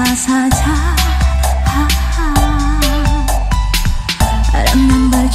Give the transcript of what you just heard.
biasa saja ha, ha. Remember